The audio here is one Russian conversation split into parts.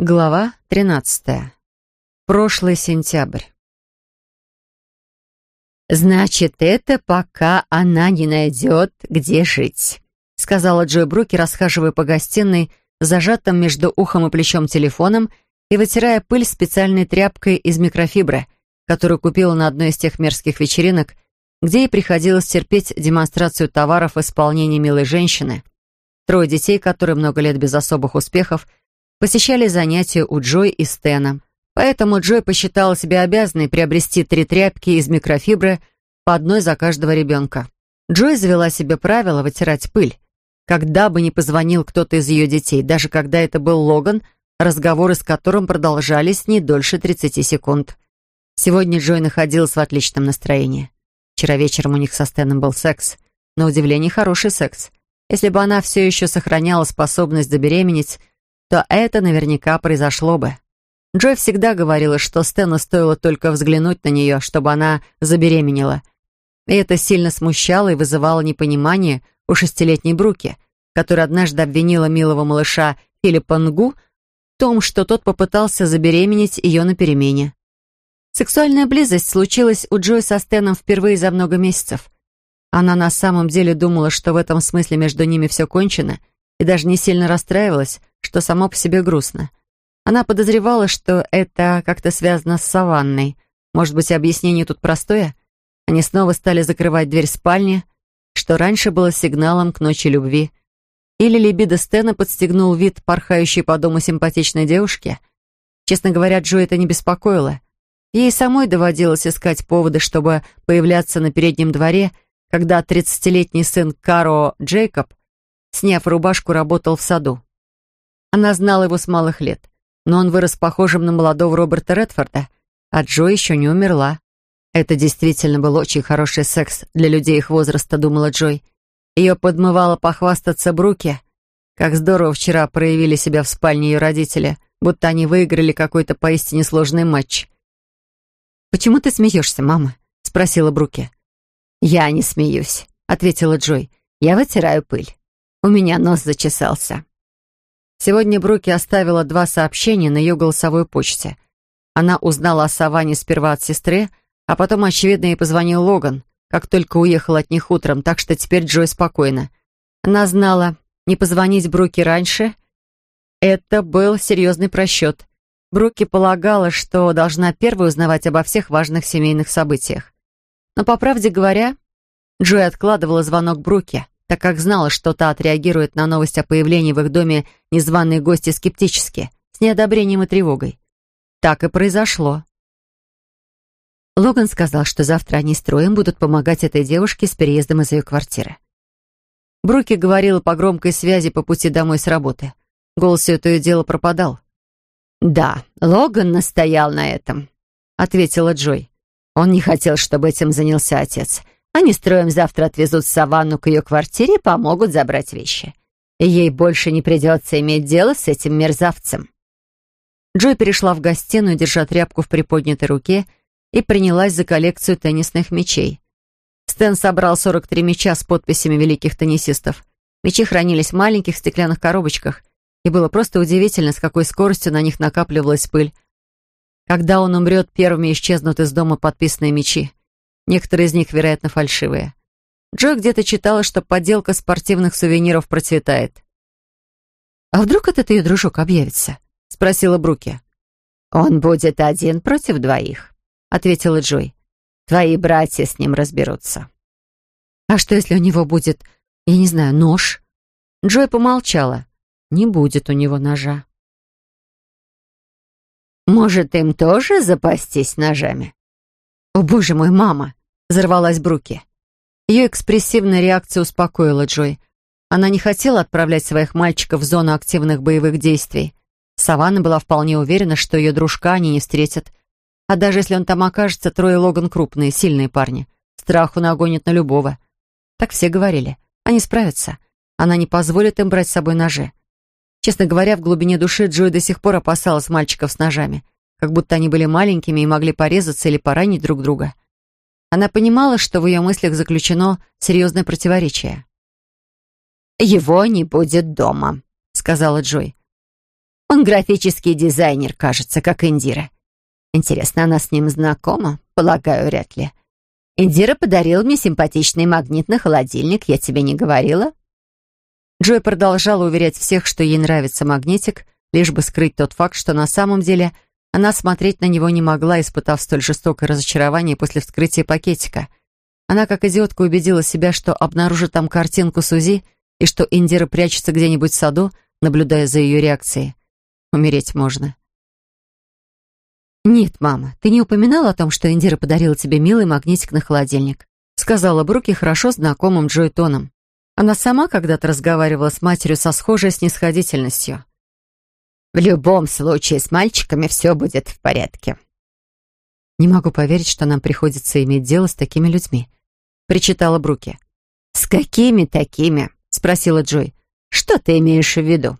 Глава 13. Прошлый сентябрь. «Значит, это пока она не найдет, где жить», сказала Джой Бруки, расхаживая по гостиной, зажатым между ухом и плечом телефоном и вытирая пыль специальной тряпкой из микрофибры, которую купила на одной из тех мерзких вечеринок, где ей приходилось терпеть демонстрацию товаров в исполнении милой женщины. Трое детей, которые много лет без особых успехов, посещали занятия у Джой и Стена. Поэтому Джой посчитала себя обязанной приобрести три тряпки из микрофибры по одной за каждого ребенка. Джой завела себе правило вытирать пыль, когда бы ни позвонил кто-то из ее детей, даже когда это был Логан, разговоры с которым продолжались не дольше 30 секунд. Сегодня Джой находилась в отличном настроении. Вчера вечером у них со Стэном был секс. На удивление, хороший секс. Если бы она все еще сохраняла способность забеременеть, то это наверняка произошло бы. Джой всегда говорила, что Стэну стоило только взглянуть на нее, чтобы она забеременела. И это сильно смущало и вызывало непонимание у шестилетней Бруки, которая однажды обвинила милого малыша Филиппа Нгу в том, что тот попытался забеременеть ее на перемене. Сексуальная близость случилась у Джой со Стэном впервые за много месяцев. Она на самом деле думала, что в этом смысле между ними все кончено, и даже не сильно расстраивалась, что само по себе грустно. Она подозревала, что это как-то связано с саванной. Может быть, объяснение тут простое? Они снова стали закрывать дверь спальни, что раньше было сигналом к ночи любви. Или либидо Стена подстегнул вид порхающей по дому симпатичной девушки. Честно говоря, Джо это не беспокоило. Ей самой доводилось искать поводы, чтобы появляться на переднем дворе, когда тридцатилетний сын Каро Джейкоб, сняв рубашку, работал в саду. Она знала его с малых лет, но он вырос похожим на молодого Роберта Редфорда, а Джо еще не умерла. Это действительно был очень хороший секс для людей их возраста, думала Джой. Ее подмывало похвастаться Бруки. Как здорово вчера проявили себя в спальне ее родители, будто они выиграли какой-то поистине сложный матч. «Почему ты смеешься, мама?» — спросила Бруки. «Я не смеюсь», — ответила Джой. «Я вытираю пыль. У меня нос зачесался». Сегодня Бруки оставила два сообщения на ее голосовой почте. Она узнала о Саване сперва от сестры, а потом, очевидно, ей позвонил Логан, как только уехал от них утром, так что теперь Джой спокойна. Она знала, не позвонить Бруки раньше — это был серьезный просчет. Бруки полагала, что должна первой узнавать обо всех важных семейных событиях. Но, по правде говоря, Джой откладывала звонок Бруки — так как знала, что та отреагирует на новость о появлении в их доме незваной гости скептически, с неодобрением и тревогой. Так и произошло. Логан сказал, что завтра они с Троем будут помогать этой девушке с переездом из ее квартиры. Бруки говорила по громкой связи по пути домой с работы. Голос ее то и дело пропадал. «Да, Логан настоял на этом», — ответила Джой. «Он не хотел, чтобы этим занялся отец. Они с Троем завтра отвезут Саванну к ее квартире и помогут забрать вещи. Ей больше не придется иметь дело с этим мерзавцем. Джой перешла в гостиную, держа тряпку в приподнятой руке, и принялась за коллекцию теннисных мячей. Стэн собрал 43 мяча с подписями великих теннисистов. Мячи хранились в маленьких стеклянных коробочках, и было просто удивительно, с какой скоростью на них накапливалась пыль. Когда он умрет, первыми исчезнут из дома подписанные мячи. Некоторые из них, вероятно, фальшивые. Джо где-то читала, что подделка спортивных сувениров процветает. «А вдруг этот ее дружок объявится?» — спросила Бруки. «Он будет один против двоих», — ответила Джой. «Твои братья с ним разберутся». «А что, если у него будет, я не знаю, нож?» Джой помолчала. «Не будет у него ножа». «Может, им тоже запастись ножами?» «О, боже мой, мама!» Взорвалась Бруки. Ее экспрессивная реакция успокоила Джой. Она не хотела отправлять своих мальчиков в зону активных боевых действий. Саванна была вполне уверена, что ее дружка они не встретят. А даже если он там окажется, трое Логан крупные, сильные парни. Страху нагонит на любого. Так все говорили. Они справятся. Она не позволит им брать с собой ножи. Честно говоря, в глубине души Джой до сих пор опасалась мальчиков с ножами. Как будто они были маленькими и могли порезаться или поранить друг друга. Она понимала, что в ее мыслях заключено серьезное противоречие. «Его не будет дома», — сказала Джой. Он графический дизайнер, кажется, как Индира. Интересно, она с ним знакома? Полагаю, вряд ли. Индира подарила мне симпатичный магнитный холодильник, я тебе не говорила?» Джой продолжала уверять всех, что ей нравится магнитик, лишь бы скрыть тот факт, что на самом деле она смотреть на него не могла, испытав столь жестокое разочарование после вскрытия пакетика. Она, как идиотка, убедила себя, что обнаружит там картинку Сузи и что Индира прячется где-нибудь в саду, наблюдая за ее реакцией. Умереть можно. «Нет, мама, ты не упоминала о том, что Индира подарила тебе милый магнитик на холодильник?» сказала Бруки хорошо знакомым Джой тоном. Она сама когда-то разговаривала с матерью со схожей снисходительностью. «В любом случае с мальчиками все будет в порядке». «Не могу поверить, что нам приходится иметь дело с такими людьми», причитала Бруки. «С какими такими?» спросила Джой. «Что ты имеешь в виду?»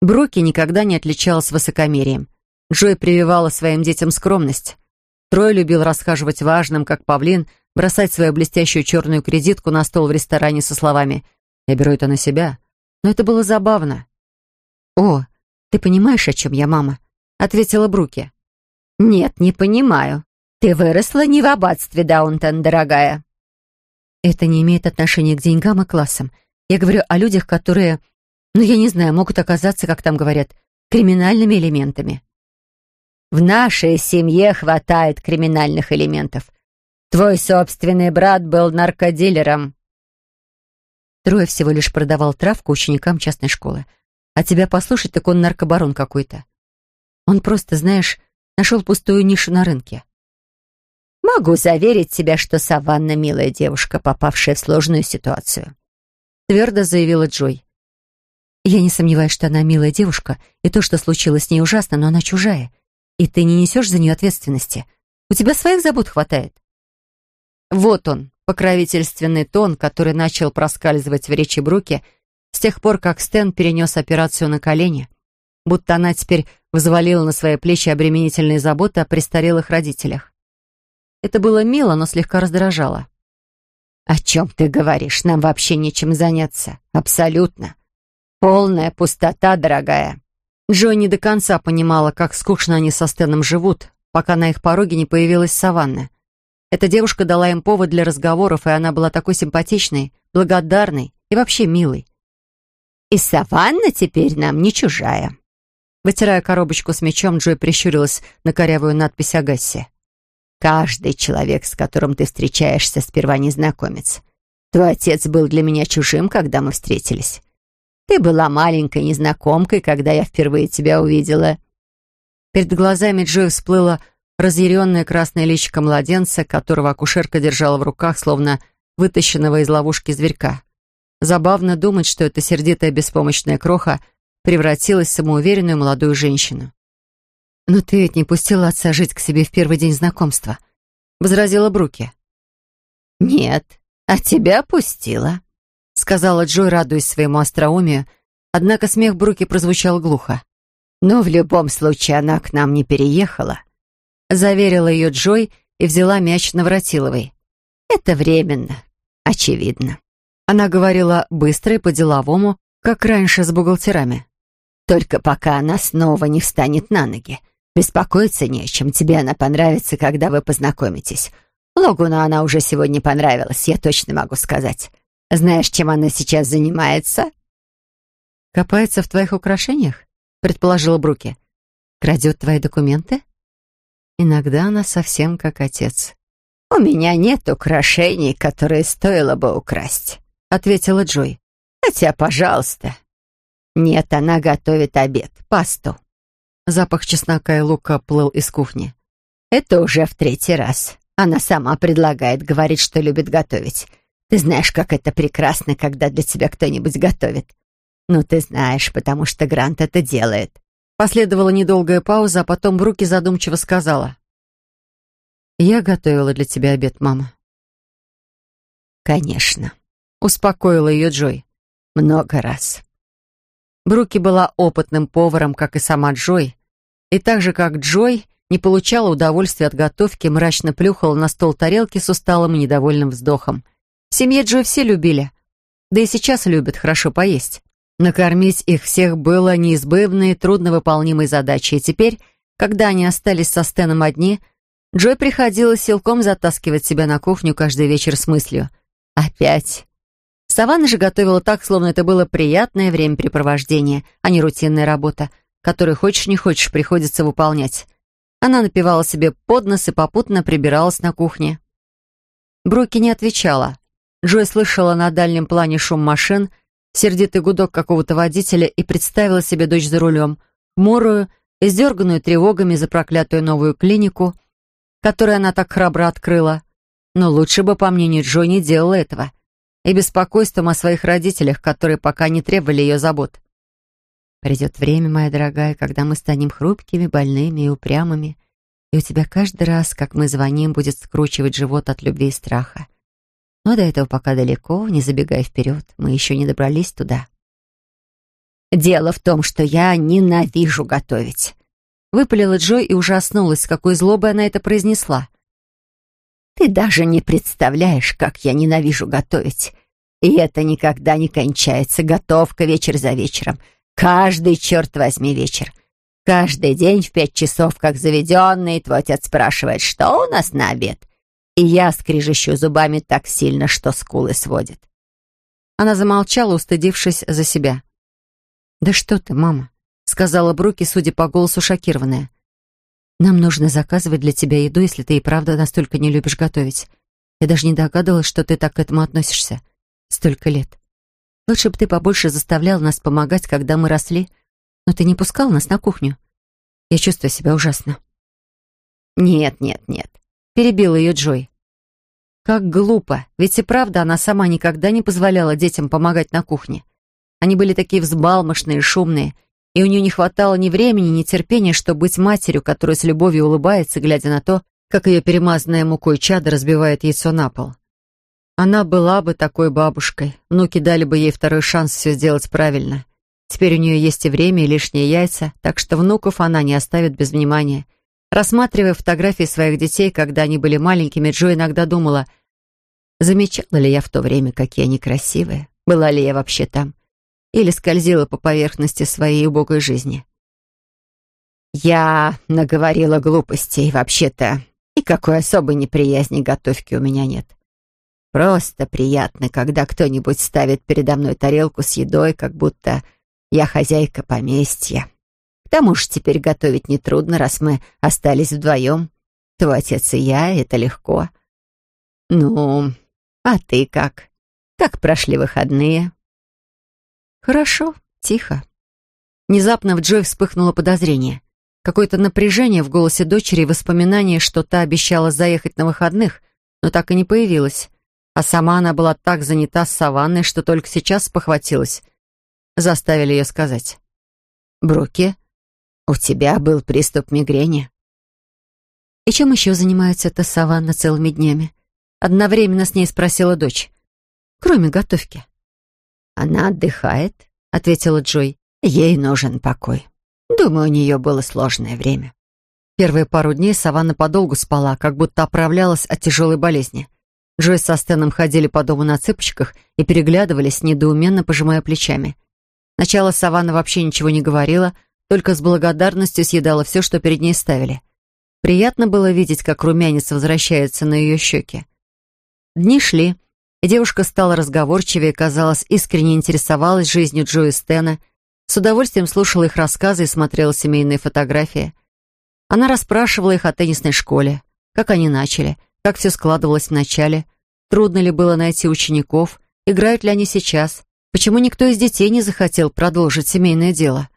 Бруки никогда не отличалась высокомерием. Джой прививала своим детям скромность. Трой любил расхаживать важным, как павлин, бросать свою блестящую черную кредитку на стол в ресторане со словами «Я беру это на себя». Но это было забавно. «О, ты понимаешь, о чем я, мама?» — ответила Бруки. «Нет, не понимаю. Ты выросла не в аббатстве, Даунтон, дорогая». «Это не имеет отношения к деньгам и классам. Я говорю о людях, которые, ну, я не знаю, могут оказаться, как там говорят, криминальными элементами. В нашей семье хватает криминальных элементов. Твой собственный брат был наркодилером. Трое всего лишь продавал травку ученикам частной школы. А тебя послушать, так он наркобарон какой-то. Он просто, знаешь, нашел пустую нишу на рынке. Могу заверить тебя, что Саванна милая девушка, попавшая в сложную ситуацию твердо заявила Джой. «Я не сомневаюсь, что она милая девушка, и то, что случилось с ней ужасно, но она чужая. И ты не несешь за нее ответственности. У тебя своих забот хватает». Вот он, покровительственный тон, который начал проскальзывать в речи Бруки с тех пор, как Стэн перенес операцию на колени, будто она теперь взвалила на свои плечи обременительные заботы о престарелых родителях. Это было мило, но слегка раздражало. «О чем ты говоришь? Нам вообще нечем заняться. Абсолютно. Полная пустота, дорогая». Джо не до конца понимала, как скучно они со Стэном живут, пока на их пороге не появилась Саванна. Эта девушка дала им повод для разговоров, и она была такой симпатичной, благодарной и вообще милой. «И Саванна теперь нам не чужая». Вытирая коробочку с мечом, Джой прищурилась на корявую надпись Агасси. Каждый человек, с которым ты встречаешься, сперва незнакомец. Твой отец был для меня чужим, когда мы встретились. Ты была маленькой незнакомкой, когда я впервые тебя увидела». Перед глазами Джой всплыло разъяренное красное личико младенца, которого акушерка держала в руках, словно вытащенного из ловушки зверька. Забавно думать, что эта сердитая беспомощная кроха превратилась в самоуверенную молодую женщину. «Но ты ведь не пустила отца жить к себе в первый день знакомства», — возразила Бруки. «Нет, а тебя пустила», — сказала Джой, радуясь своему остроумию, однако смех Бруки прозвучал глухо. «Но в любом случае она к нам не переехала», — заверила ее Джой и взяла мяч на Воротиловой. «Это временно, очевидно». Она говорила быстро и по-деловому, как раньше с бухгалтерами. «Только пока она снова не встанет на ноги. Беспокоиться не о чем. Тебе она понравится, когда вы познакомитесь. Логуну она уже сегодня понравилась, я точно могу сказать. Знаешь, чем она сейчас занимается?» «Копается в твоих украшениях?» — предположила Бруки. «Крадет твои документы?» Иногда она совсем как отец. «У меня нет украшений, которые стоило бы украсть», — ответила Джой. «Хотя, пожалуйста». «Нет, она готовит обед, пасту. Запах чеснока и лука плыл из кухни. «Это уже в третий раз. Она сама предлагает, говорит, что любит готовить. Ты знаешь, как это прекрасно, когда для тебя кто-нибудь готовит. Ну, ты знаешь, потому что Грант это делает». Последовала недолгая пауза, а потом Бруки задумчиво сказала. «Я готовила для тебя обед, мама». «Конечно», — успокоила ее Джой. «Много раз». Бруки была опытным поваром, как и сама Джой, и так же, как Джой, не получала удовольствия от готовки, мрачно плюхала на стол тарелки с усталым и недовольным вздохом. В семье Джой все любили, да и сейчас любят хорошо поесть. Накормить их всех было неизбывной, трудновыполнимой задачей, и теперь, когда они остались со Стэном одни, Джой приходилось силком затаскивать себя на кухню каждый вечер с мыслью «Опять». Саванна же готовила так, словно это было приятное времяпрепровождение, а не рутинная работа, которую хочешь не хочешь приходится выполнять. Она напивала себе под нос и попутно прибиралась на кухне. Бруки не отвечала. Джой слышала на дальнем плане шум машин, сердитый гудок какого-то водителя и представила себе дочь за рулем, хмурую, издерганную тревогами за проклятую новую клинику, которую она так храбро открыла. Но лучше бы, по мнению Джо, не делала этого. И беспокойством о своих родителях, которые пока не требовали ее забот. «Придет время, моя дорогая, когда мы станем хрупкими, больными и упрямыми, и у тебя каждый раз, как мы звоним, будет скручивать живот от любви и страха. Но до этого пока далеко, не забегай вперед, мы еще не добрались туда». «Дело в том, что я ненавижу готовить», — выпалила Джо и ужаснулась, с какой злобой она это произнесла. «Ты даже не представляешь, как я ненавижу готовить. И это никогда не кончается. Готовка вечер за вечером. Каждый, черт возьми, вечер. Каждый день в пять часов, как заведенный, твой отец спрашивает, что у нас на обед. И я скрижещу зубами так сильно, что скулы сводит. Она замолчала, устыдившись за себя. «Да что ты, мама?» — сказала Бруки, судя по голосу, шокированная. «Нам нужно заказывать для тебя еду, если ты и правда настолько не любишь готовить. Я даже не догадывалась, что ты так к этому относишься. Столько лет. Лучше бы ты побольше заставлял нас помогать, когда мы росли, но ты не пускал нас на кухню. Я чувствую себя ужасно». «Нет, нет, нет», — перебила ее Джой. Как глупо, ведь и правда она сама никогда не позволяла детям помогать на кухне. Они были такие взбалмошные шумные, и у нее не хватало ни времени, ни терпения, чтобы быть матерью, которая с любовью улыбается, глядя на то, как ее перемазанная мукой чадо разбивает яйцо на пол. Она была бы такой бабушкой, внуки дали бы ей второй шанс все сделать правильно. Теперь у нее есть и время, и лишние яйца, так что внуков она не оставит без внимания. Рассматривая фотографии своих детей, когда они были маленькими, Джо иногда думала, замечала ли я в то время, какие они красивые, была ли я вообще там или скользила по поверхности своей убогой жизни. «Я наговорила глупостей, вообще-то. Никакой особой неприязни готовки у меня нет. Просто приятно, когда кто-нибудь ставит передо мной тарелку с едой, как будто я хозяйка поместья. К тому же теперь готовить нетрудно, раз мы остались вдвоем. Твой отец и я, это легко. Ну, а ты как? Как прошли выходные?» «Хорошо, тихо». Внезапно в Джой вспыхнуло подозрение. Какое-то напряжение в голосе дочери и воспоминание, что та обещала заехать на выходных, но так и не появилась. А сама она была так занята с саванной, что только сейчас похватилась. Заставили ее сказать. «Бруки, у тебя был приступ мигрени». «И чем еще занимается эта саванна целыми днями?» Одновременно с ней спросила дочь. «Кроме готовки». «Она отдыхает», — ответила Джой. «Ей нужен покой. Думаю, у нее было сложное время». Первые пару дней Саванна подолгу спала, как будто оправлялась от тяжелой болезни. Джой со Стэном ходили по дому на цыпочках и переглядывались, недоуменно пожимая плечами. Сначала Саванна вообще ничего не говорила, только с благодарностью съедала все, что перед ней ставили. Приятно было видеть, как румянец возвращается на ее щеки. Дни шли, девушка стала разговорчивее, казалось, искренне интересовалась жизнью Джо и Стена, с удовольствием слушала их рассказы и смотрела семейные фотографии. Она расспрашивала их о теннисной школе, как они начали, как все складывалось в начале, трудно ли было найти учеников, играют ли они сейчас, почему никто из детей не захотел продолжить семейное дело.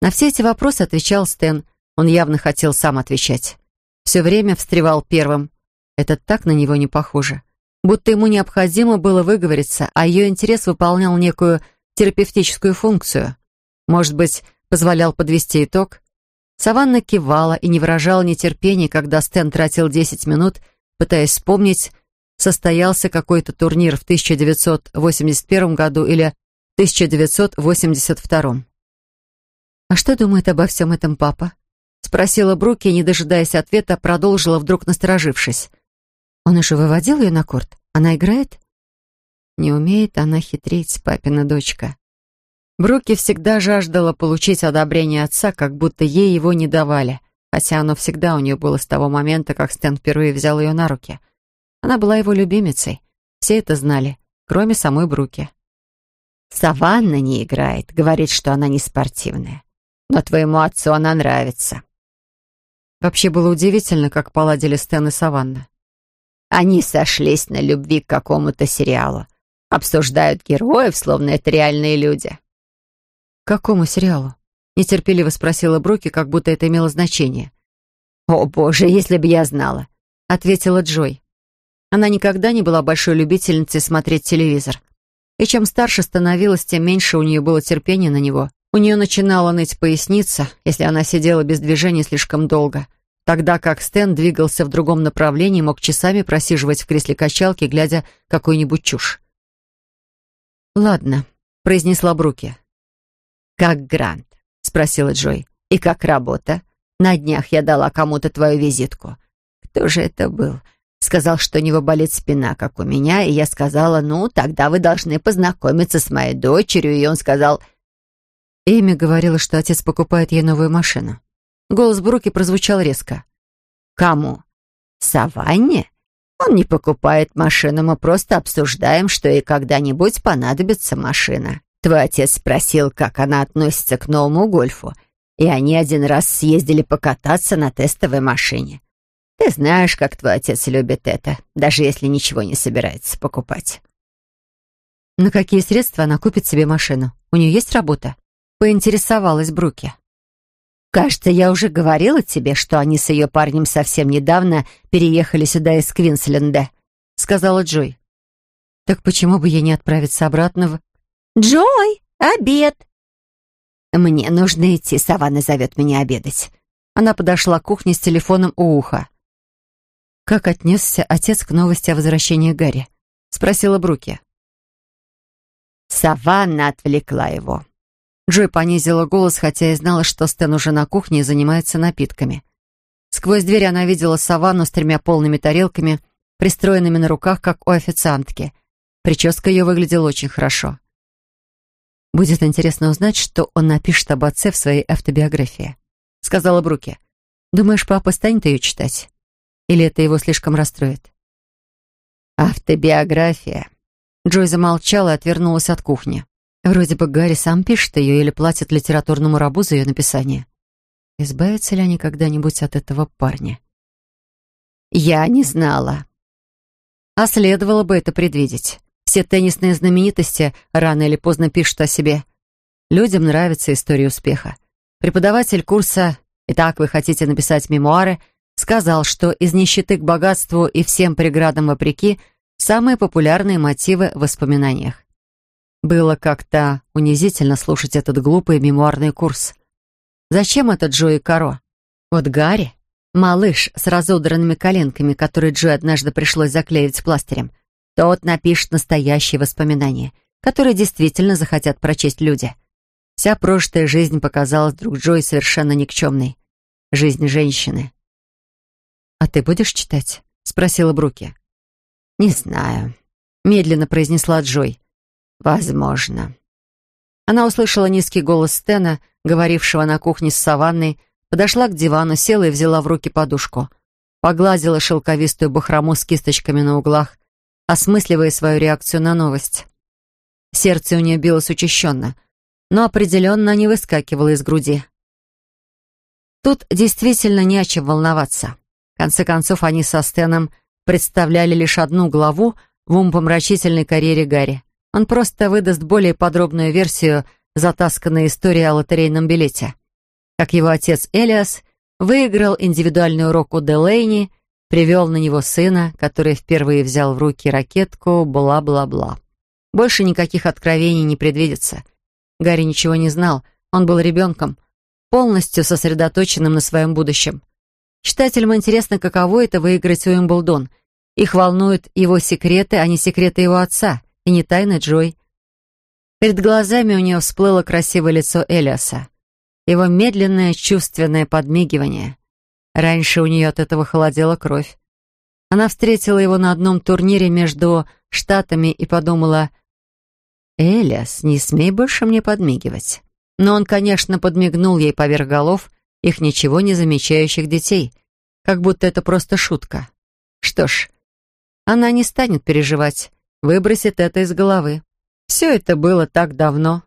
На все эти вопросы отвечал Стэн, он явно хотел сам отвечать. Все время встревал первым. Это так на него не похоже будто ему необходимо было выговориться, а ее интерес выполнял некую терапевтическую функцию. Может быть, позволял подвести итог? Саванна кивала и не выражала нетерпения, когда Стэн тратил 10 минут, пытаясь вспомнить, состоялся какой-то турнир в 1981 году или 1982. «А что думает обо всем этом папа?» — спросила Бруки, не дожидаясь ответа, продолжила, вдруг насторожившись. Он уже выводил ее на корт? Она играет? Не умеет она хитрить, папина дочка. Бруки всегда жаждала получить одобрение отца, как будто ей его не давали, хотя оно всегда у нее было с того момента, как Стэн впервые взял ее на руки. Она была его любимицей. Все это знали, кроме самой Бруки. «Саванна не играет, говорит, что она не спортивная. Но твоему отцу она нравится». Вообще было удивительно, как поладили Стэн и Саванна. Они сошлись на любви к какому-то сериалу. Обсуждают героев, словно это реальные люди. «Какому сериалу?» — нетерпеливо спросила Бруки, как будто это имело значение. «О, боже, если бы я знала!» — ответила Джой. Она никогда не была большой любительницей смотреть телевизор. И чем старше становилась, тем меньше у нее было терпения на него. У нее начинала ныть поясница, если она сидела без движения слишком долго, тогда как Стэн двигался в другом направлении и мог часами просиживать в кресле качалки, глядя какую-нибудь чушь. «Ладно», — произнесла Бруки. «Как грант?» — спросила Джой. «И как работа? На днях я дала кому-то твою визитку. Кто же это был? Сказал, что у него болит спина, как у меня, и я сказала, ну, тогда вы должны познакомиться с моей дочерью, и он сказал...» Эми говорила, что отец покупает ей новую машину. Голос Бруки прозвучал резко. «Кому? Саванне? Он не покупает машину, мы просто обсуждаем, что ей когда-нибудь понадобится машина». Твой отец спросил, как она относится к новому гольфу, и они один раз съездили покататься на тестовой машине. Ты знаешь, как твой отец любит это, даже если ничего не собирается покупать. На какие средства она купит себе машину? У нее есть работа? Поинтересовалась Бруки. Кажется, я уже говорила тебе, что они с ее парнем совсем недавно переехали сюда из Квинсленда, сказала Джой. Так почему бы ей не отправиться обратно в... «Джой, обед!» «Мне нужно идти, Саванна зовет меня обедать». Она подошла к кухне с телефоном у уха. «Как отнесся отец к новости о возвращении Гарри?» — спросила Бруки. Саванна отвлекла его. Джой понизила голос, хотя и знала, что Стэн уже на кухне и занимается напитками. Сквозь дверь она видела Саванну с тремя полными тарелками, пристроенными на руках, как у официантки. Прическа ее выглядела очень хорошо. Будет интересно узнать, что он напишет об отце в своей автобиографии», — сказала Бруки. «Думаешь, папа станет ее читать? Или это его слишком расстроит?» «Автобиография». Джой замолчала и отвернулась от кухни. Вроде бы Гарри сам пишет ее или платит литературному рабу за ее написание. Избавятся ли они когда-нибудь от этого парня? «Я не знала». А следовало бы это предвидеть. Все теннисные знаменитости рано или поздно пишут о себе. Людям нравится история успеха. Преподаватель курса «Итак, вы хотите написать мемуары» сказал, что из нищеты к богатству и всем преградам вопреки самые популярные мотивы в воспоминаниях. Было как-то унизительно слушать этот глупый мемуарный курс. Зачем это Джо и Каро? Вот Гарри, малыш с разодранными коленками, который Джо однажды пришлось заклеить пластырем, тот напишет настоящие воспоминания, которые действительно захотят прочесть люди. Вся прошлая жизнь показалась друг Джой совершенно никчемной. Жизнь женщины. «А ты будешь читать?» — спросила Бруки. «Не знаю», — медленно произнесла Джой. «Возможно». Она услышала низкий голос Стена, говорившего на кухне с Саванной, подошла к дивану, села и взяла в руки подушку. Погладила шелковистую бахрому с кисточками на углах, осмысливая свою реакцию на новость. Сердце у нее билось учащенно, но определенно не выскакивало из груди. Тут действительно не о чем волноваться. В конце концов, они со Стеном представляли лишь одну главу в умопомрачительной карьере Гарри. Он просто выдаст более подробную версию затасканной истории о лотерейном билете. Как его отец Элиас выиграл индивидуальный урок у Делейни привел на него сына, который впервые взял в руки ракетку, бла-бла-бла. Больше никаких откровений не предвидится. Гарри ничего не знал, он был ребенком, полностью сосредоточенным на своем будущем. Читателям интересно, каково это выиграть Уимблдон. Их волнуют его секреты, а не секреты его отца, и не тайны Джой. Перед глазами у нее всплыло красивое лицо Элиаса. Его медленное чувственное подмигивание — Раньше у нее от этого холодела кровь. Она встретила его на одном турнире между Штатами и подумала, «Элиас, не смей больше мне подмигивать». Но он, конечно, подмигнул ей поверх голов их ничего не замечающих детей, как будто это просто шутка. Что ж, она не станет переживать, выбросит это из головы. Все это было так давно.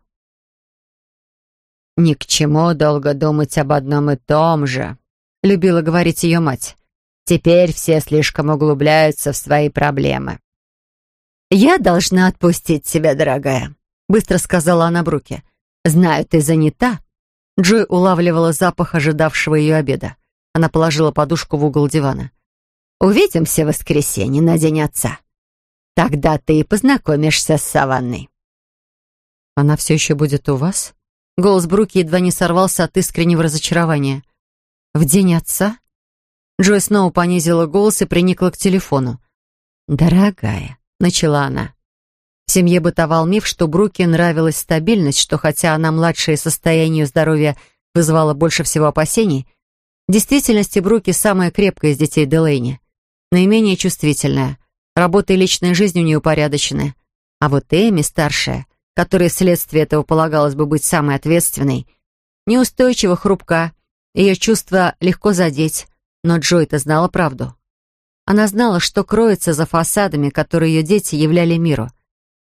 «Ни к чему долго думать об одном и том же», — любила говорить ее мать. «Теперь все слишком углубляются в свои проблемы». «Я должна отпустить тебя, дорогая», — быстро сказала она Бруке. «Знаю, ты занята». Джой улавливала запах ожидавшего ее обеда. Она положила подушку в угол дивана. «Увидимся в воскресенье на День Отца. Тогда ты и познакомишься с Саванной». «Она все еще будет у вас?» Голос Бруки едва не сорвался от искреннего разочарования. «В день отца?» Джой снова понизила голос и приникла к телефону. «Дорогая», — начала она. В семье бытовал миф, что Бруке нравилась стабильность, что хотя она младшая состояние здоровья вызывало больше всего опасений, в действительности Бруки самая крепкая из детей Делейни, наименее чувствительная, работа и личная жизнь у нее упорядочены. А вот Эми, старшая, которой вследствие этого полагалось бы быть самой ответственной, неустойчиво хрупка, ее чувства легко задеть, но Джой-то знала правду. Она знала, что кроется за фасадами, которые ее дети являли миру.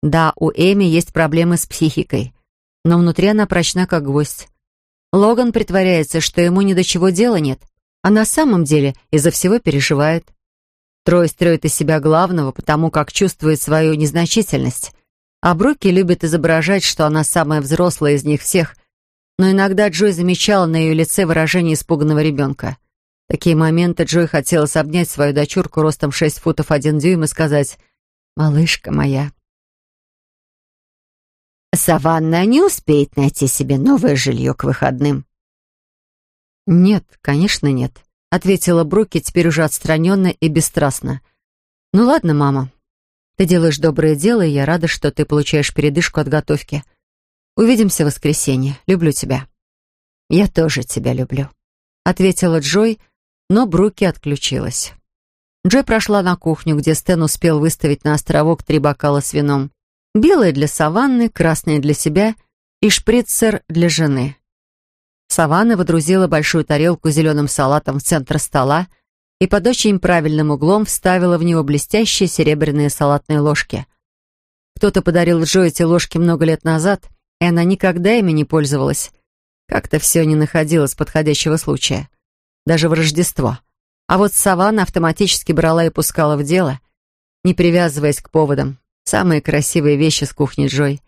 Да, у Эми есть проблемы с психикой, но внутри она прочна, как гвоздь. Логан притворяется, что ему ни до чего дела нет, а на самом деле из-за всего переживает. Трой строит из себя главного, потому как чувствует свою незначительность. А Бруки любит изображать, что она самая взрослая из них всех, но иногда Джой замечала на ее лице выражение испуганного ребенка. В такие моменты Джой хотелось обнять свою дочурку ростом 6 футов 1 дюйм и сказать «Малышка моя». «Саванна не успеет найти себе новое жилье к выходным». «Нет, конечно, нет», — ответила Бруки теперь уже отстраненно и бесстрастно. «Ну ладно, мама, ты делаешь доброе дело, и я рада, что ты получаешь передышку от готовки. Увидимся в воскресенье. Люблю тебя». «Я тоже тебя люблю», — ответила Джой, но Бруки отключилась. Джой прошла на кухню, где Стэн успел выставить на островок три бокала с вином. Белое для саванны, красное для себя и шприцер для жены. Саванна водрузила большую тарелку с зеленым салатом в центр стола, и под очень правильным углом вставила в него блестящие серебряные салатные ложки. Кто-то подарил Джо эти ложки много лет назад, и она никогда ими не пользовалась. Как-то все не находилось подходящего случая. Даже в Рождество. А вот Саванна автоматически брала и пускала в дело, не привязываясь к поводам. Самые красивые вещи с кухни Джой.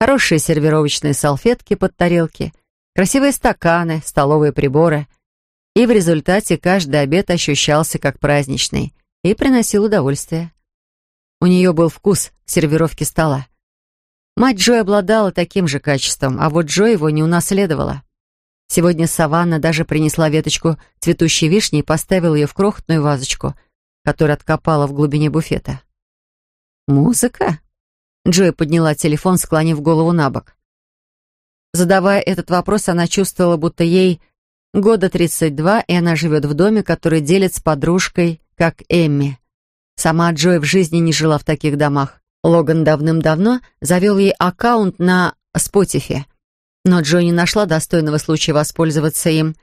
Хорошие сервировочные салфетки под тарелки, красивые стаканы, столовые приборы — и в результате каждый обед ощущался как праздничный и приносил удовольствие. У нее был вкус к сервировке стола. Мать Джой обладала таким же качеством, а вот Джой его не унаследовала. Сегодня Саванна даже принесла веточку цветущей вишни и поставила ее в крохотную вазочку, которую откопала в глубине буфета. «Музыка?» Джой подняла телефон, склонив голову на бок. Задавая этот вопрос, она чувствовала, будто ей Года 32, и она живет в доме, который делит с подружкой, как Эмми. Сама Джой в жизни не жила в таких домах. Логан давным-давно завел ей аккаунт на Спотифе, но Джой не нашла достойного случая воспользоваться им,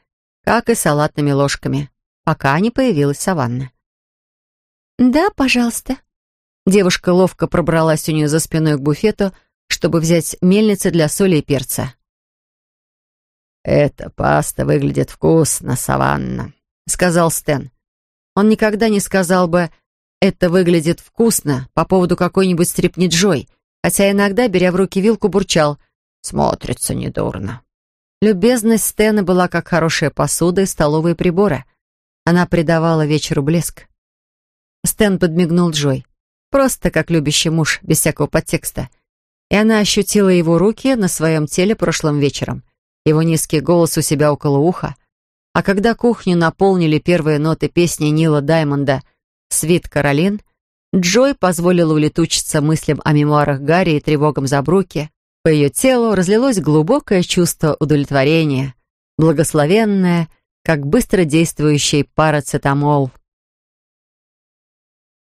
как и салатными ложками, пока не появилась Саванна. «Да, пожалуйста». Девушка ловко пробралась у нее за спиной к буфету, чтобы взять мельницы для соли и перца. «Эта паста выглядит вкусно, Саванна», — сказал Стэн. Он никогда не сказал бы «это выглядит вкусно» по поводу какой-нибудь стрипни Джой, хотя иногда, беря в руки вилку, бурчал «смотрится недурно». Любезность Стэна была как хорошая посуда и столовые приборы. Она придавала вечеру блеск. Стэн подмигнул Джой. Просто как любящий муж, без всякого подтекста. И она ощутила его руки на своем теле прошлым вечером — его низкий голос у себя около уха. А когда кухню наполнили первые ноты песни Нила Даймонда «Свит Каролин», Джой позволила улетучиться мыслям о мемуарах Гарри и тревогам за Бруки. По ее телу разлилось глубокое чувство удовлетворения, благословенное, как быстро действующий парацетамол —